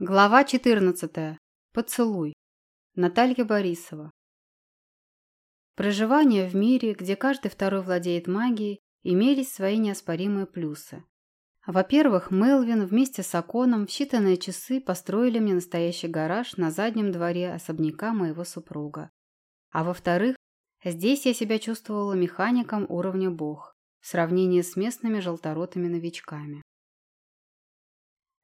Глава 14. Поцелуй. Наталья Борисова. Проживание в мире, где каждый второй владеет магией, имелись свои неоспоримые плюсы. Во-первых, Мелвин вместе с Аконом в считанные часы построили мне настоящий гараж на заднем дворе особняка моего супруга. А во-вторых, здесь я себя чувствовала механиком уровня бог в сравнении с местными желторотыми новичками.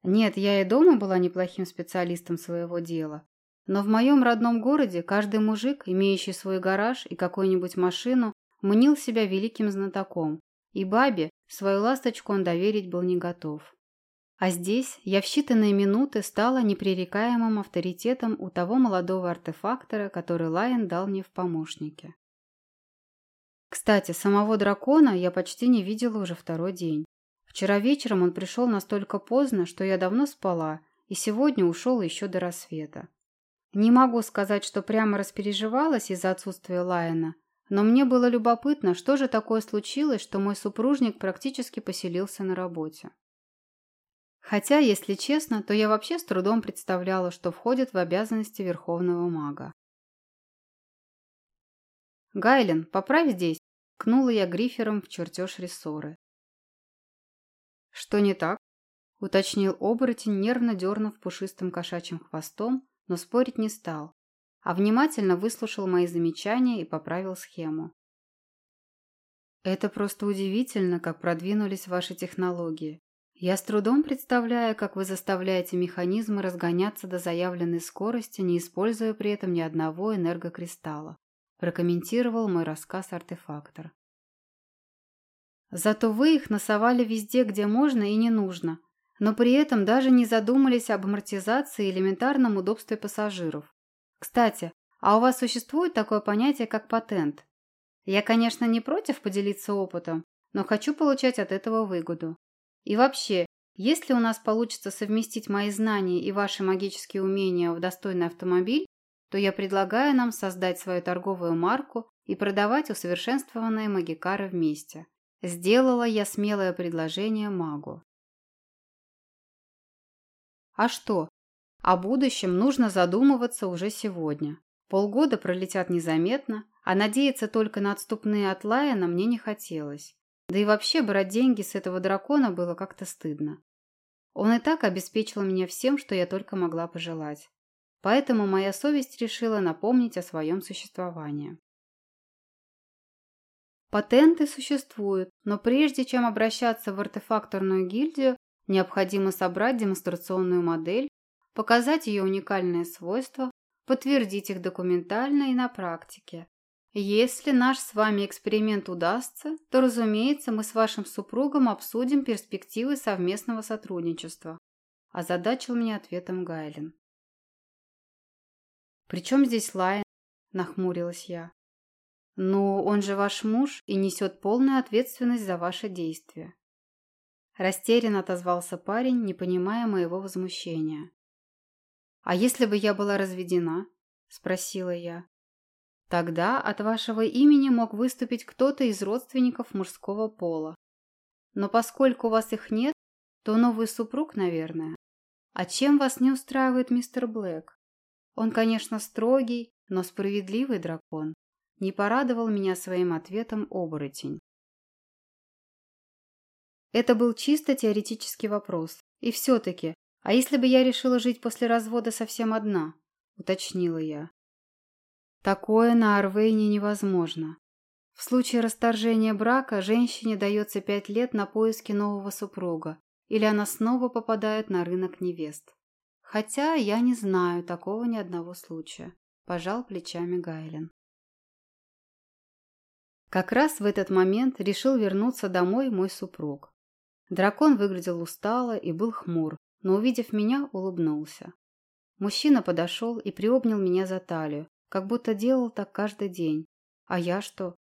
Нет, я и дома была неплохим специалистом своего дела. Но в моем родном городе каждый мужик, имеющий свой гараж и какую-нибудь машину, мнил себя великим знатоком, и бабе свою ласточку он доверить был не готов. А здесь я в считанные минуты стала непререкаемым авторитетом у того молодого артефактора, который Лайон дал мне в помощнике. Кстати, самого дракона я почти не видела уже второй день. Вчера вечером он пришел настолько поздно, что я давно спала, и сегодня ушел еще до рассвета. Не могу сказать, что прямо распереживалась из-за отсутствия Лайена, но мне было любопытно, что же такое случилось, что мой супружник практически поселился на работе. Хотя, если честно, то я вообще с трудом представляла, что входит в обязанности верховного мага. «Гайлен, поправь здесь!» – кнула я грифером в чертеж рессоры. «Что не так?» – уточнил оборотень, нервно дернув пушистым кошачьим хвостом, но спорить не стал, а внимательно выслушал мои замечания и поправил схему. «Это просто удивительно, как продвинулись ваши технологии. Я с трудом представляю, как вы заставляете механизмы разгоняться до заявленной скорости, не используя при этом ни одного энергокристалла», прокомментировал мой рассказ артефактор. Зато вы их носовали везде, где можно и не нужно, но при этом даже не задумались об амортизации и элементарном удобстве пассажиров. Кстати, а у вас существует такое понятие, как патент? Я, конечно, не против поделиться опытом, но хочу получать от этого выгоду. И вообще, если у нас получится совместить мои знания и ваши магические умения в достойный автомобиль, то я предлагаю нам создать свою торговую марку и продавать усовершенствованные магикары вместе. Сделала я смелое предложение магу. А что? О будущем нужно задумываться уже сегодня. Полгода пролетят незаметно, а надеяться только на отступные от Лайена мне не хотелось. Да и вообще брать деньги с этого дракона было как-то стыдно. Он и так обеспечил меня всем, что я только могла пожелать. Поэтому моя совесть решила напомнить о своем существовании. Патенты существуют, но прежде чем обращаться в артефакторную гильдию, необходимо собрать демонстрационную модель, показать ее уникальные свойства, подтвердить их документально и на практике. Если наш с вами эксперимент удастся, то, разумеется, мы с вашим супругом обсудим перспективы совместного сотрудничества. Озадачил меня ответом Гайлен. «При чем здесь Лайн?» – нахмурилась я. Но он же ваш муж и несет полную ответственность за ваши действия. Растерянно отозвался парень, не понимая моего возмущения. «А если бы я была разведена?» – спросила я. «Тогда от вашего имени мог выступить кто-то из родственников мужского пола. Но поскольку у вас их нет, то новый супруг, наверное. А чем вас не устраивает мистер Блэк? Он, конечно, строгий, но справедливый дракон. Не порадовал меня своим ответом оборотень. Это был чисто теоретический вопрос. И все-таки, а если бы я решила жить после развода совсем одна? Уточнила я. Такое на Арвейне невозможно. В случае расторжения брака женщине дается пять лет на поиски нового супруга, или она снова попадает на рынок невест. Хотя я не знаю такого ни одного случая. Пожал плечами Гайлен. Как раз в этот момент решил вернуться домой мой супруг. Дракон выглядел устало и был хмур, но, увидев меня, улыбнулся. Мужчина подошел и приобнял меня за талию, как будто делал так каждый день. А я что?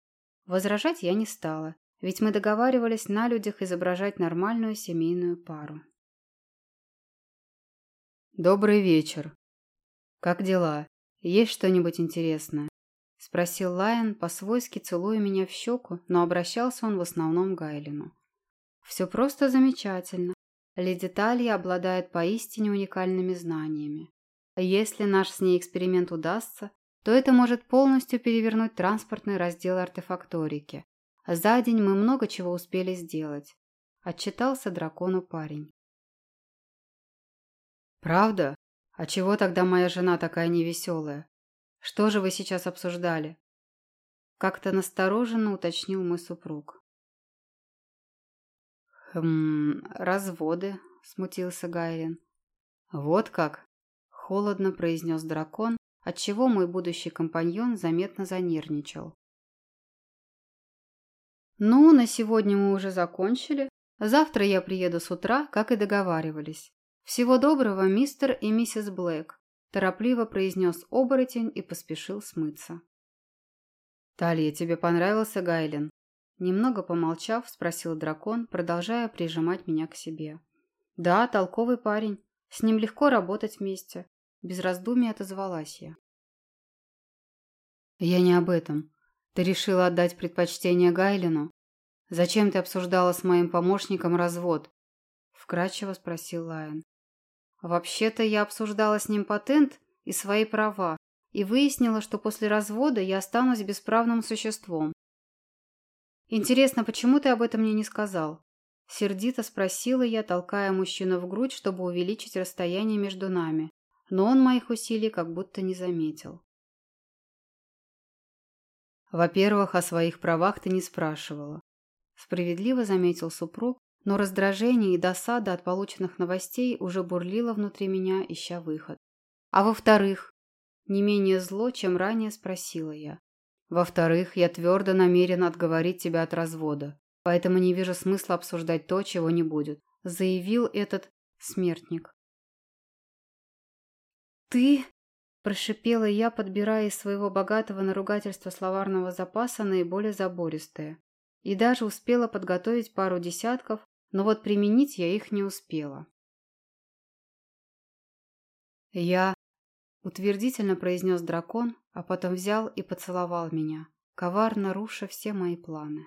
Возражать я не стала, ведь мы договаривались на людях изображать нормальную семейную пару. «Добрый вечер. Как дела? Есть что-нибудь интересное?» – спросил Лайон, по-свойски целуя меня в щеку, но обращался он в основном к Гайлину. «Все просто замечательно. Леди Талья обладает поистине уникальными знаниями. Если наш с ней эксперимент удастся, то это может полностью перевернуть транспортный раздел артефакторики. За день мы много чего успели сделать. Отчитался дракону парень. «Правда? А чего тогда моя жена такая невеселая? Что же вы сейчас обсуждали?» Как-то настороженно уточнил мой супруг. «Хм, разводы», — смутился Гайлин. «Вот как?» — холодно произнес дракон, отчего мой будущий компаньон заметно занервничал. «Ну, на сегодня мы уже закончили. Завтра я приеду с утра, как и договаривались. Всего доброго, мистер и миссис Блэк», – торопливо произнес оборотень и поспешил смыться. «Талия, тебе понравился Гайлен?» Немного помолчав, спросил дракон, продолжая прижимать меня к себе. «Да, толковый парень. С ним легко работать вместе. Без раздумий отозвалась я. «Я не об этом. Ты решила отдать предпочтение Гайлину? Зачем ты обсуждала с моим помощником развод?» Вкратчиво спросил Лайон. «Вообще-то я обсуждала с ним патент и свои права и выяснила, что после развода я останусь бесправным существом. Интересно, почему ты об этом мне не сказал?» Сердито спросила я, толкая мужчину в грудь, чтобы увеличить расстояние между нами но он моих усилий как будто не заметил. Во-первых, о своих правах ты не спрашивала. Справедливо заметил супруг, но раздражение и досада от полученных новостей уже бурлило внутри меня, ища выход. А во-вторых, не менее зло, чем ранее спросила я. Во-вторых, я твердо намерен отговорить тебя от развода, поэтому не вижу смысла обсуждать то, чего не будет, заявил этот смертник. «Ты?» – прошипела я, подбирая из своего богатого на ругательство словарного запаса наиболее забористые. И даже успела подготовить пару десятков, но вот применить я их не успела. «Я...» – утвердительно произнес дракон, а потом взял и поцеловал меня, коварно руша все мои планы.